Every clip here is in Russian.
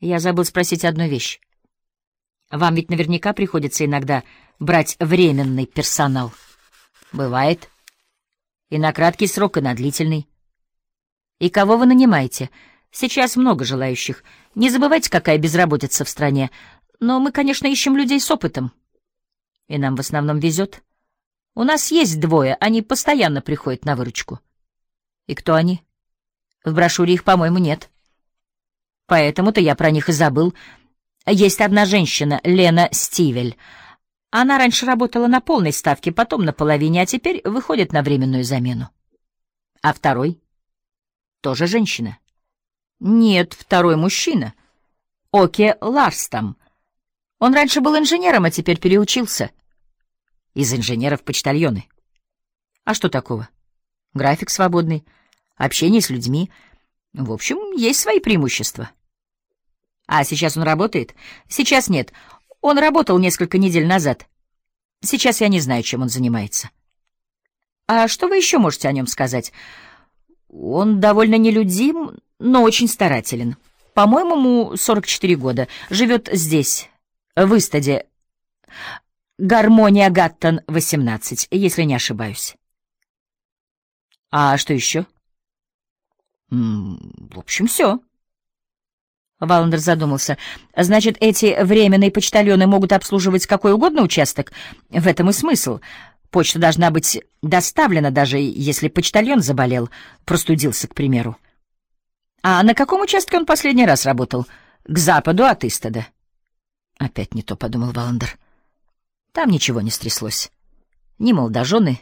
Я забыл спросить одну вещь. Вам ведь наверняка приходится иногда брать временный персонал. Бывает. И на краткий срок, и на длительный. И кого вы нанимаете? Сейчас много желающих. Не забывайте, какая безработица в стране. Но мы, конечно, ищем людей с опытом. И нам в основном везет. У нас есть двое, они постоянно приходят на выручку. И кто они? В брошюре их, по-моему, нет. Поэтому-то я про них и забыл. Есть одна женщина, Лена Стивель. Она раньше работала на полной ставке, потом на половине, а теперь выходит на временную замену. А второй? Тоже женщина. Нет, второй мужчина. Оке Ларстам. Он раньше был инженером, а теперь переучился. Из инженеров почтальоны. А что такого? График свободный, общение с людьми. В общем, есть свои преимущества. А сейчас он работает? Сейчас нет. Он работал несколько недель назад. Сейчас я не знаю, чем он занимается. А что вы еще можете о нем сказать? Он довольно нелюдим, но очень старателен. По-моему, ему 44 года. Живет здесь, в Истаде. Гармония Гаттон, 18, если не ошибаюсь. А что еще? В общем, все. Валандер задумался. Значит, эти временные почтальоны могут обслуживать какой угодно участок? В этом и смысл. Почта должна быть доставлена, даже если почтальон заболел, простудился, к примеру. А на каком участке он последний раз работал? К западу от Истада. Опять не то, — подумал Валандер. Там ничего не стряслось. Ни молодожены,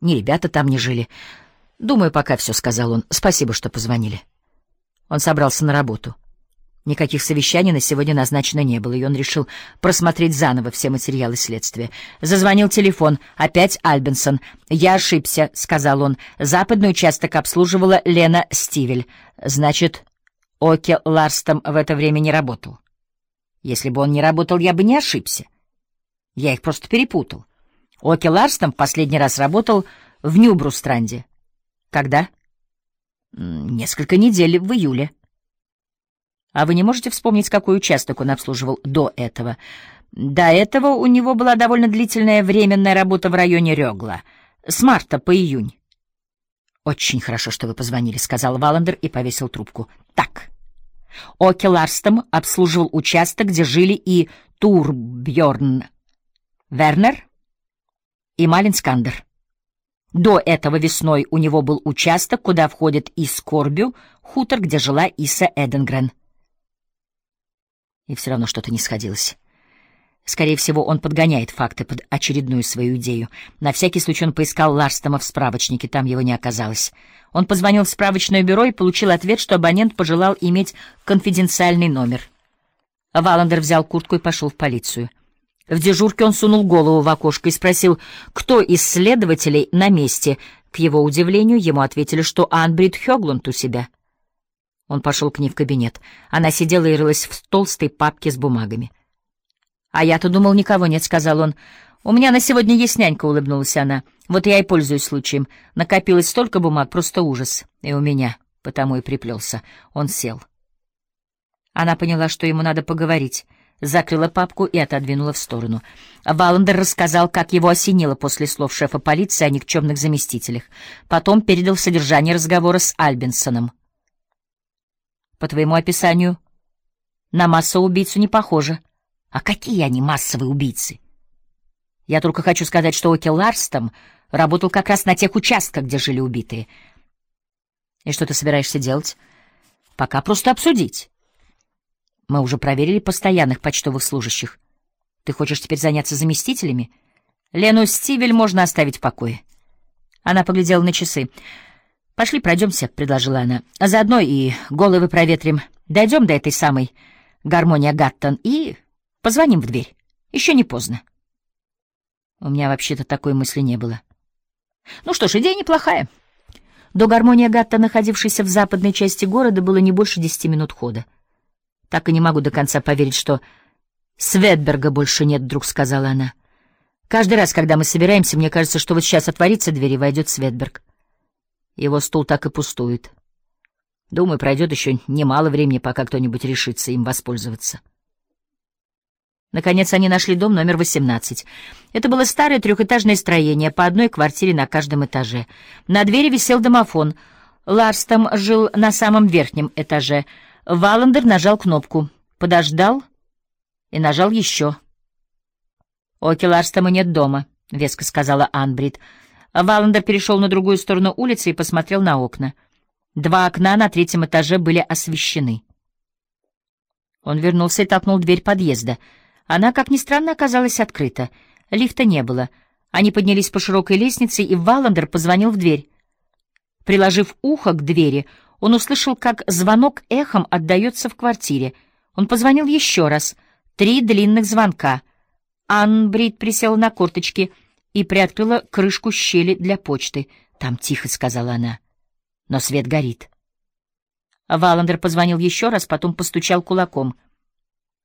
ни ребята там не жили. Думаю, пока все, — сказал он. Спасибо, что позвонили. Он собрался на работу. Никаких совещаний на сегодня назначено не было, и он решил просмотреть заново все материалы следствия. Зазвонил телефон. Опять Альбинсон. «Я ошибся», — сказал он. «Западный участок обслуживала Лена Стивель. Значит, Оке Ларстом в это время не работал. Если бы он не работал, я бы не ошибся. Я их просто перепутал. Оке Ларстом в последний раз работал в Нюбрустранде. Когда? Несколько недель в июле. А вы не можете вспомнить, какой участок он обслуживал до этого? До этого у него была довольно длительная временная работа в районе Рёгла. С марта по июнь. «Очень хорошо, что вы позвонили», — сказал Валандер и повесил трубку. «Так». Оке Ларстом обслуживал участок, где жили и Турбьорн Вернер и Малин Скандер. До этого весной у него был участок, куда входит и Скорбю, хутор, где жила Иса Эденгрен. И все равно что-то не сходилось. Скорее всего, он подгоняет факты под очередную свою идею. На всякий случай он поискал Ларстома в справочнике, там его не оказалось. Он позвонил в справочное бюро и получил ответ, что абонент пожелал иметь конфиденциальный номер. Валандер взял куртку и пошел в полицию. В дежурке он сунул голову в окошко и спросил, кто из следователей на месте. К его удивлению, ему ответили, что Анбрид Хёглунд у себя — он пошел к ней в кабинет. Она сидела и рылась в толстой папке с бумагами. «А я-то думал, никого нет», — сказал он. «У меня на сегодня есть нянька», — улыбнулась она. «Вот я и пользуюсь случаем. Накопилось столько бумаг, просто ужас. И у меня, потому и приплелся». Он сел. Она поняла, что ему надо поговорить. Закрыла папку и отодвинула в сторону. Валандер рассказал, как его осенило после слов шефа полиции о никчемных заместителях. Потом передал содержание разговора с Альбинсоном. По твоему описанию, на массового убийцу не похоже. А какие они массовые убийцы? Я только хочу сказать, что Оки Ларстом работал как раз на тех участках, где жили убитые. И что ты собираешься делать? Пока просто обсудить. Мы уже проверили постоянных почтовых служащих. Ты хочешь теперь заняться заместителями? Лену Стивель можно оставить в покое. Она поглядела на часы. «Пошли пройдемся», — предложила она. «А заодно и головы проветрим. Дойдем до этой самой гармония Гаттон и позвоним в дверь. Еще не поздно». У меня вообще-то такой мысли не было. Ну что ж, идея неплохая. До гармония Гатта, находившейся в западной части города, было не больше десяти минут хода. Так и не могу до конца поверить, что Светберга больше нет, вдруг сказала она. Каждый раз, когда мы собираемся, мне кажется, что вот сейчас отворится дверь и войдет Светберг. Его стул так и пустует. Думаю, пройдет еще немало времени, пока кто-нибудь решится им воспользоваться. Наконец они нашли дом номер 18. Это было старое трехэтажное строение, по одной квартире на каждом этаже. На двери висел домофон. Ларстом жил на самом верхнем этаже. Валандер нажал кнопку, подождал и нажал еще. «Оки Ларстома нет дома», — веско сказала Анбрид. Валандер перешел на другую сторону улицы и посмотрел на окна. Два окна на третьем этаже были освещены. Он вернулся и толкнул дверь подъезда — она, как ни странно, оказалась открыта. Лифта не было. Они поднялись по широкой лестнице, и Валандер позвонил в дверь. Приложив ухо к двери, он услышал, как звонок эхом отдается в квартире. Он позвонил еще раз. Три длинных звонка. Анн Брит присела на корточки и приоткрыла крышку щели для почты. «Там тихо», — сказала она. «Но свет горит». Валандер позвонил еще раз, потом постучал кулаком.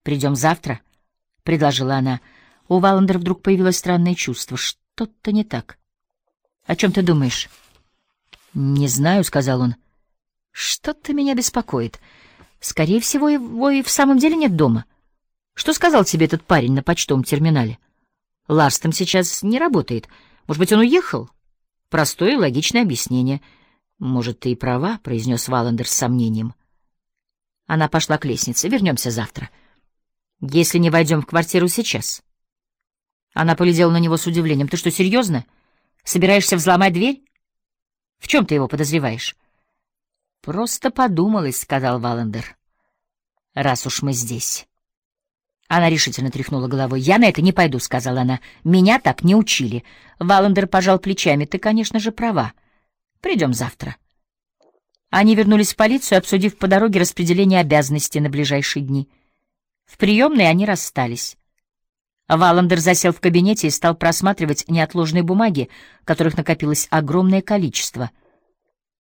«Придем завтра?» — предложила она. У Валандера вдруг появилось странное чувство. Что-то не так. — О чем ты думаешь? — Не знаю, — сказал он. — Что-то меня беспокоит. Скорее всего, его и в самом деле нет дома. Что сказал тебе этот парень на почтовом терминале? Ларс там сейчас не работает. Может быть, он уехал? Простое и логичное объяснение. — Может, ты и права, — произнес Валандер с сомнением. Она пошла к лестнице. Вернемся завтра. — если не войдем в квартиру сейчас. Она полетела на него с удивлением. Ты что, серьезно? Собираешься взломать дверь? В чем ты его подозреваешь? Просто подумалось, сказал Валандер. Раз уж мы здесь. Она решительно тряхнула головой. «Я на это не пойду», — сказала она. «Меня так не учили». Валандер пожал плечами. «Ты, конечно же, права. Придем завтра». Они вернулись в полицию, обсудив по дороге распределение обязанностей на ближайшие дни. В приемной они расстались. Валандер засел в кабинете и стал просматривать неотложные бумаги, которых накопилось огромное количество —